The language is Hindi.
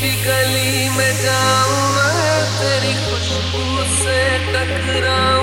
की गली में जाऊँ मैं तेरी खुशबू से टकराऊं।